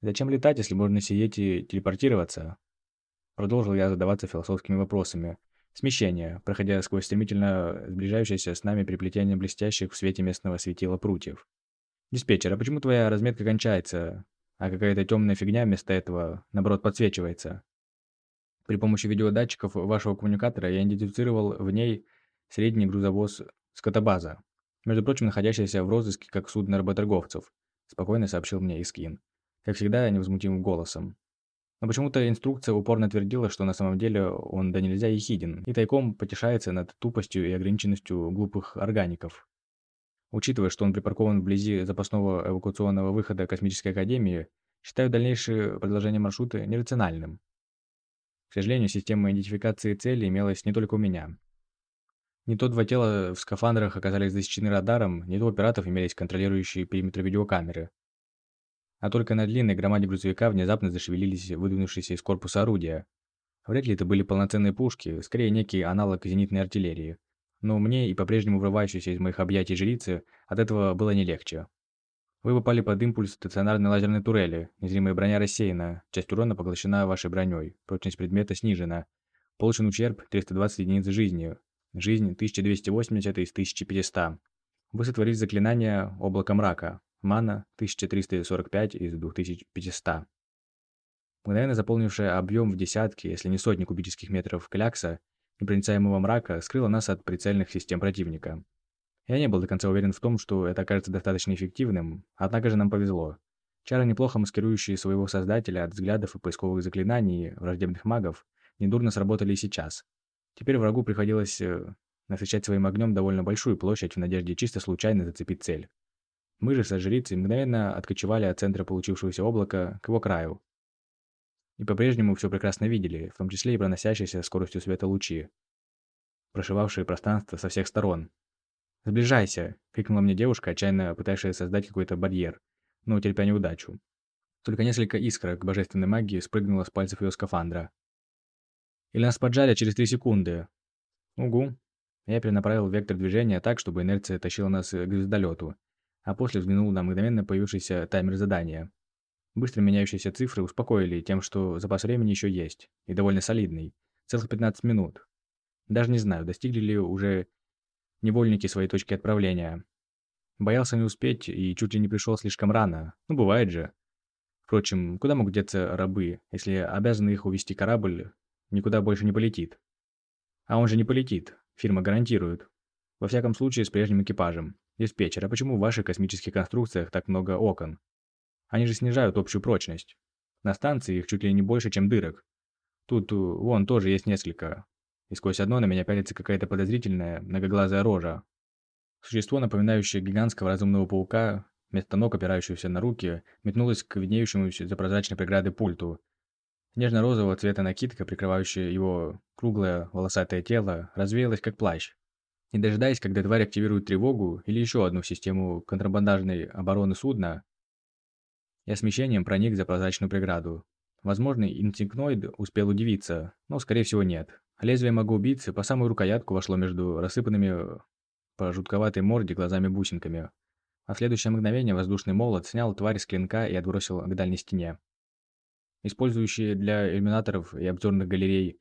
Зачем летать, если можно сидеть и телепортироваться? Продолжил я задаваться философскими вопросами. Смещение, проходя сквозь стремительно сближающееся с нами приплетение блестящих в свете местного светила прутьев. «Диспетчер, а почему твоя разметка кончается, а какая-то темная фигня вместо этого, наоборот, подсвечивается?» При помощи видеодатчиков вашего коммуникатора я идентифицировал в ней средний грузовоз скотобаза, между прочим, находящийся в розыске как судно работорговцев, спокойно сообщил мне Искин, как всегда невозмутимым голосом. Но почему-то инструкция упорно твердила, что на самом деле он да нельзя ехиден, и тайком потешается над тупостью и ограниченностью глупых органиков. Учитывая, что он припаркован вблизи запасного эвакуационного выхода Космической Академии, считаю дальнейшее продолжение маршрута нерациональным. К сожалению, система идентификации цели имелась не только у меня. Не то два тела в скафандрах оказались защищены радаром, не то у пиратов имелись контролирующие периметр видеокамеры а только на длинной громаде грузовика внезапно зашевелились выдвинувшиеся из корпуса орудия. Вряд ли это были полноценные пушки, скорее некий аналог зенитной артиллерии. Но мне и по-прежнему врывающейся из моих объятий жрицы от этого было не легче. Вы попали под импульс стационарной лазерной турели, незримая броня рассеяна, часть урона поглощена вашей броней, прочность предмета снижена. Получен ущерб 320 единиц жизни, жизнь 1280 из 1500. Вы сотворили заклинание «Облако мрака», Мана 1345 из 2500. Мгновенно заполнившая объем в десятки, если не сотни кубических метров клякса, непроницаемого мрака, скрыла нас от прицельных систем противника. Я не был до конца уверен в том, что это окажется достаточно эффективным, однако же нам повезло. Чары, неплохо маскирующие своего создателя от взглядов и поисковых заклинаний враждебных магов, недурно сработали и сейчас. Теперь врагу приходилось э, насыщать своим огнем довольно большую площадь в надежде чисто случайно зацепить цель. Мы же со жрицей мгновенно откочевали от центра получившегося облака к его краю. И по-прежнему все прекрасно видели, в том числе и проносящиеся скоростью света лучи, прошивавшие пространство со всех сторон. «Сближайся!» — крикнула мне девушка, отчаянно пытавшаяся создать какой-то барьер, но терпя неудачу. Только несколько искрок божественной магии спрыгнуло с пальцев ее скафандра. «Или нас поджали через три секунды!» «Угу!» Я перенаправил вектор движения так, чтобы инерция тащила нас к звездолету, а после взглянул на мгновенно появившийся таймер задания. Быстро меняющиеся цифры успокоили тем, что запас времени еще есть, и довольно солидный, целых 15 минут. Даже не знаю, достигли ли уже невольники своей точки отправления. Боялся не успеть и чуть ли не пришел слишком рано, ну бывает же. Впрочем, куда могут деться рабы, если обязаны их увести корабль, никуда больше не полетит? А он же не полетит, фирма гарантирует. Во всяком случае, с прежним экипажем. Диспетчер, а почему в ваших космических конструкциях так много окон? Они же снижают общую прочность. На станции их чуть ли не больше, чем дырок. Тут, э, вон, тоже есть несколько. И сквозь одно на меня пялится какая-то подозрительная, многоглазая рожа. Существо, напоминающее гигантского разумного паука, вместо ног, опирающегося на руки, метнулось к виднеющемуся за прозрачной преградой пульту. Нежно-розового цвета накидка, прикрывающая его круглое волосатое тело, развеялась как плащ. Не дожидаясь, когда тварь активирует тревогу или еще одну систему контрабандажной обороны судна, я смещением проник за прозрачную преграду. Возможно, интинкноид успел удивиться, но, скорее всего, нет. Лезвие могу-убийцы по самую рукоятку вошло между рассыпанными по жутковатой морде глазами-бусинками. А в следующее мгновение воздушный молот снял тварь с клинка и отбросил к дальней стене. Использующие для иллюминаторов и обзорных галерей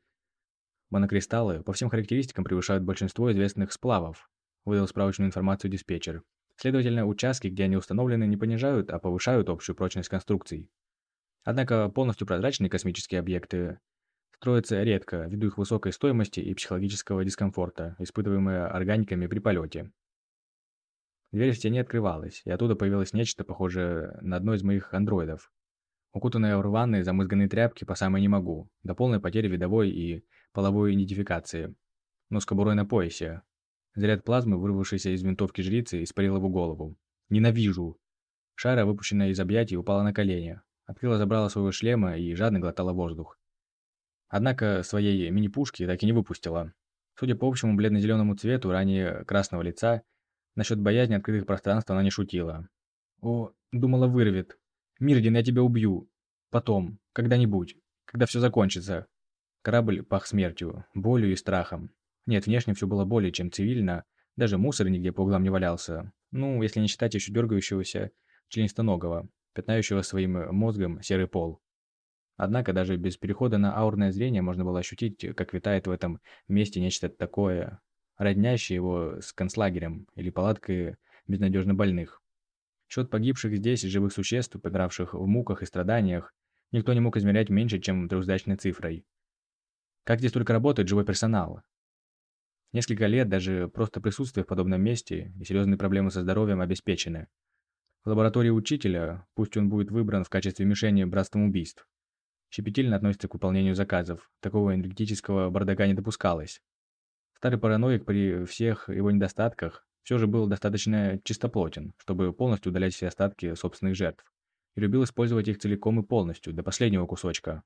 Монокристаллы по всем характеристикам превышают большинство известных сплавов, выдал справочную информацию диспетчер. Следовательно, участки, где они установлены, не понижают, а повышают общую прочность конструкций. Однако полностью прозрачные космические объекты строятся редко, ввиду их высокой стоимости и психологического дискомфорта, испытываемые органиками при полете. Дверь в стене открывалась, и оттуда появилось нечто похожее на одно из моих андроидов. Укутанное в рваные замызганные тряпки по самой не могу, до полной потери видовой и половой идентификации, но с кобурой на поясе. Заряд плазмы, вырвавшийся из винтовки жрицы, испарил его голову. «Ненавижу!» Шара, выпущенная из объятий, упала на колени. Открыла забрала своего шлема и жадно глотала воздух. Однако своей мини-пушки так и не выпустила. Судя по общему бледно-зеленому цвету ранее красного лица, насчет боязни открытых пространств она не шутила. «О, думала, вырвет. Мирдин, я тебя убью. Потом, когда-нибудь, когда все закончится. Корабль пах смертью, болью и страхом. Нет, внешне все было более чем цивильно, даже мусор нигде по углам не валялся. Ну, если не считать еще дергающегося членистоногого, пятнающего своим мозгом серый пол. Однако даже без перехода на аурное зрение можно было ощутить, как витает в этом месте нечто такое, роднящее его с концлагерем или палаткой безнадежно больных. Счет погибших здесь живых существ, помиравших в муках и страданиях, никто не мог измерять меньше, чем трехзначной цифрой. Как здесь только работает живой персонал? Несколько лет даже просто присутствие в подобном месте и серьезные проблемы со здоровьем обеспечены. В лаборатории учителя, пусть он будет выбран в качестве мишени братством убийств, щепетильно относится к выполнению заказов. Такого энергетического бардака не допускалось. Старый параноик при всех его недостатках все же был достаточно чистоплотен, чтобы полностью удалять все остатки собственных жертв, и любил использовать их целиком и полностью, до последнего кусочка.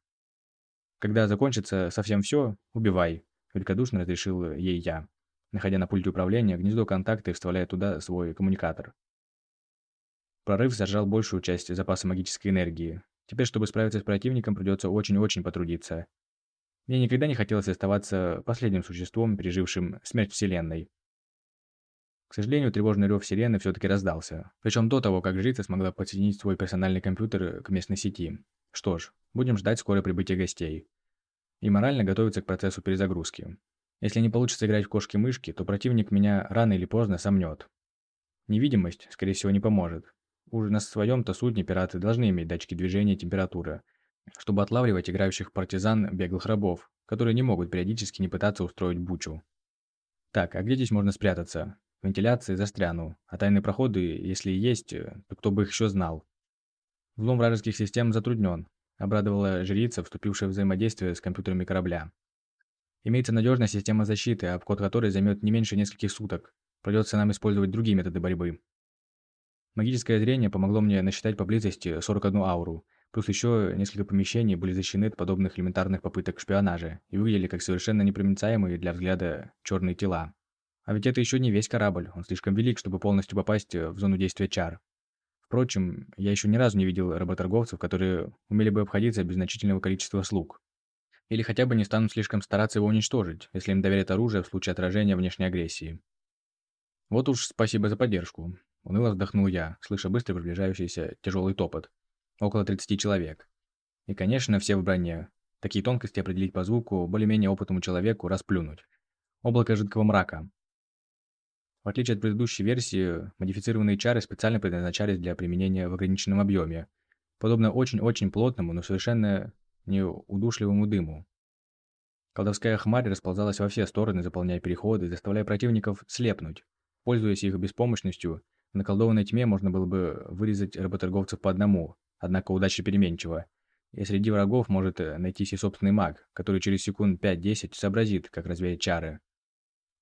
Когда закончится совсем все, убивай, Великодушно разрешил ей я, находя на пульте управления гнездо контакта и вставляя туда свой коммуникатор. Прорыв зажал большую часть запаса магической энергии. Теперь, чтобы справиться с противником, придется очень-очень потрудиться. Мне никогда не хотелось оставаться последним существом, пережившим смерть Вселенной. К сожалению, тревожный рев сирены все-таки раздался. Причем до того, как жрица смогла подсоединить свой персональный компьютер к местной сети. Что ж, будем ждать скорое прибытия гостей и морально готовиться к процессу перезагрузки. Если не получится играть в кошки-мышки, то противник меня рано или поздно сомнет. Невидимость, скорее всего, не поможет. Уже на своем-то судне пираты должны иметь датчики движения и температуры, чтобы отлавливать играющих партизан беглых рабов, которые не могут периодически не пытаться устроить бучу. Так, а где здесь можно спрятаться? Вентиляции застряну, а тайные проходы, если и есть, то кто бы их еще знал. Взлом вражеских систем затруднен, обрадовала жрица, вступившая в взаимодействие с компьютерами корабля. Имеется надежная система защиты, обход которой займет не меньше нескольких суток. Придется нам использовать другие методы борьбы. Магическое зрение помогло мне насчитать поблизости 41 ауру, плюс еще несколько помещений были защищены от подобных элементарных попыток шпионажа и выглядели как совершенно непроницаемые для взгляда черные тела. А ведь это еще не весь корабль, он слишком велик, чтобы полностью попасть в зону действия чар. Впрочем, я еще ни разу не видел работорговцев, которые умели бы обходиться без значительного количества слуг. Или хотя бы не станут слишком стараться его уничтожить, если им доверят оружие в случае отражения внешней агрессии. Вот уж спасибо за поддержку. Уныло вздохнул я, слыша быстро приближающийся тяжелый топот. Около 30 человек. И, конечно, все в броне. Такие тонкости определить по звуку более-менее опытному человеку расплюнуть. Облако жидкого мрака, в отличие от предыдущей версии, модифицированные чары специально предназначались для применения в ограниченном объеме, подобно очень-очень плотному, но совершенно неудушливому дыму. Колдовская хмарь расползалась во все стороны, заполняя переходы, заставляя противников слепнуть. Пользуясь их беспомощностью, в наколдованной тьме можно было бы вырезать работорговцев по одному, однако удача переменчива. И среди врагов может найтись и собственный маг, который через секунд 5-10 сообразит, как развеять чары.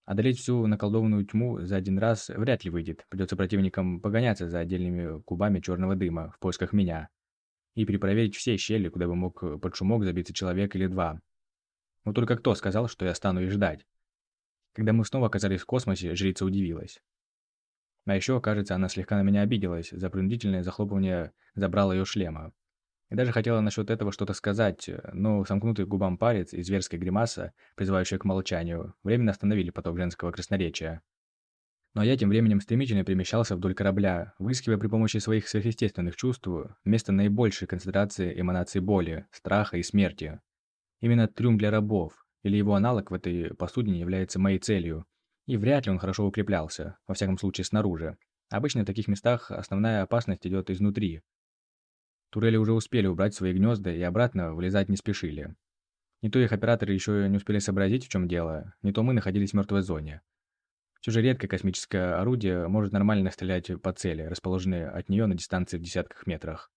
Одолеть всю наколдованную тьму за один раз вряд ли выйдет. Придется противникам погоняться за отдельными кубами черного дыма в поисках меня. И перепроверить все щели, куда бы мог под шумок забиться человек или два. Но только кто сказал, что я стану и ждать? Когда мы снова оказались в космосе, жрица удивилась. А еще, кажется, она слегка на меня обиделась за принудительное захлопывание забрала ее шлема. И даже хотела насчет этого что-то сказать, но сомкнутый губам палец и зверская гримаса, призывающая к молчанию, временно остановили поток женского красноречия. Но я тем временем стремительно перемещался вдоль корабля, выискивая при помощи своих сверхъестественных чувств место наибольшей концентрации эманаций боли, страха и смерти. Именно трюм для рабов, или его аналог в этой посудине является моей целью, и вряд ли он хорошо укреплялся, во всяком случае снаружи. Обычно в таких местах основная опасность идет изнутри, Турели уже успели убрать свои гнезда и обратно вылезать не спешили. Не то их операторы еще не успели сообразить, в чем дело, не то мы находились в мертвой зоне. Все же редкое космическое орудие может нормально стрелять по цели, расположенной от нее на дистанции в десятках метрах.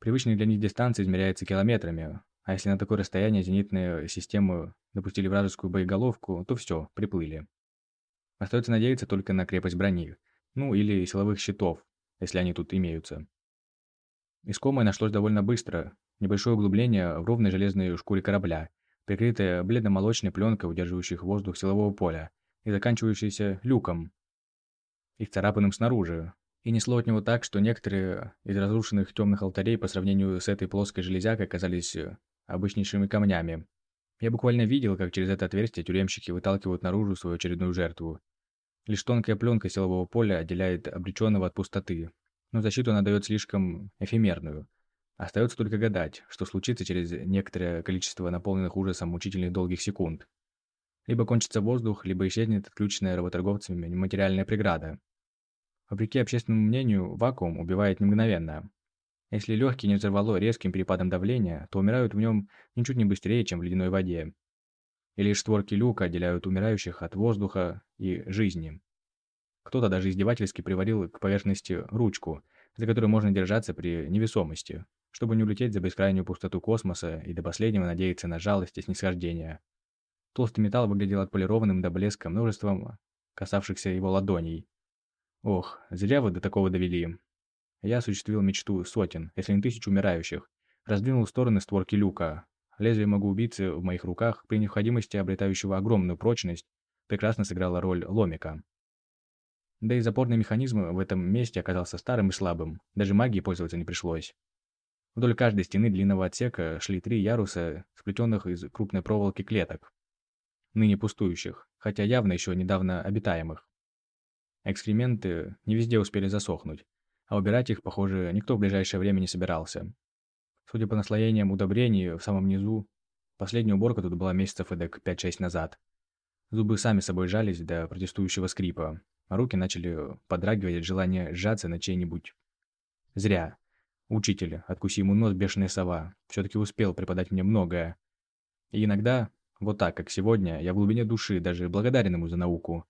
Привычные для них дистанции измеряются километрами, а если на такое расстояние зенитные системы допустили вражескую боеголовку, то все, приплыли. Остается надеяться только на крепость брони, ну или силовых щитов, если они тут имеются. Искомое нашлось довольно быстро. Небольшое углубление в ровной железной шкуре корабля, прикрытое бледно-молочной пленкой, удерживающей воздух силового поля, и заканчивающееся люком, их царапанным снаружи. И несло от него так, что некоторые из разрушенных темных алтарей по сравнению с этой плоской железякой оказались обычнейшими камнями. Я буквально видел, как через это отверстие тюремщики выталкивают наружу свою очередную жертву. Лишь тонкая пленка силового поля отделяет обреченного от пустоты, но защиту она дает слишком эфемерную. Остается только гадать, что случится через некоторое количество наполненных ужасом мучительных долгих секунд. Либо кончится воздух, либо исчезнет отключенная работорговцами материальная преграда. Вопреки общественному мнению, вакуум убивает не мгновенно. Если легкий не взорвало резким перепадом давления, то умирают в нем ничуть не быстрее, чем в ледяной воде. и лишь створки люка отделяют умирающих от воздуха и жизни. Кто-то даже издевательски приварил к поверхности ручку, за которую можно держаться при невесомости, чтобы не улететь за бескрайнюю пустоту космоса и до последнего надеяться на жалость и снисхождение. Толстый металл выглядел отполированным до блеска множеством касавшихся его ладоней. Ох, зря вы до такого довели. Я осуществил мечту сотен, если не тысяч умирающих. Раздвинул стороны створки люка. Лезвие могу убийцы в моих руках, при необходимости обретающего огромную прочность, прекрасно сыграла роль ломика. Да и запорный механизм в этом месте оказался старым и слабым, даже магией пользоваться не пришлось. Вдоль каждой стены длинного отсека шли три яруса, сплетенных из крупной проволоки клеток, ныне пустующих, хотя явно еще недавно обитаемых. Экскременты не везде успели засохнуть, а убирать их, похоже, никто в ближайшее время не собирался. Судя по наслоениям удобрений в самом низу, последняя уборка тут была месяцев эдак 5-6 назад. Зубы сами собой жались до протестующего скрипа, руки начали подрагивать от желания сжаться на чей-нибудь. Зря. Учитель, откуси ему нос бешеная сова, все-таки успел преподать мне многое. И иногда, вот так, как сегодня, я в глубине души даже благодарен ему за науку.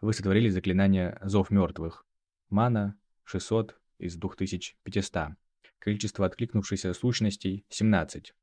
Вы сотворили заклинание «Зов мертвых». Мана 600 из 2500. Количество откликнувшихся сущностей – 17.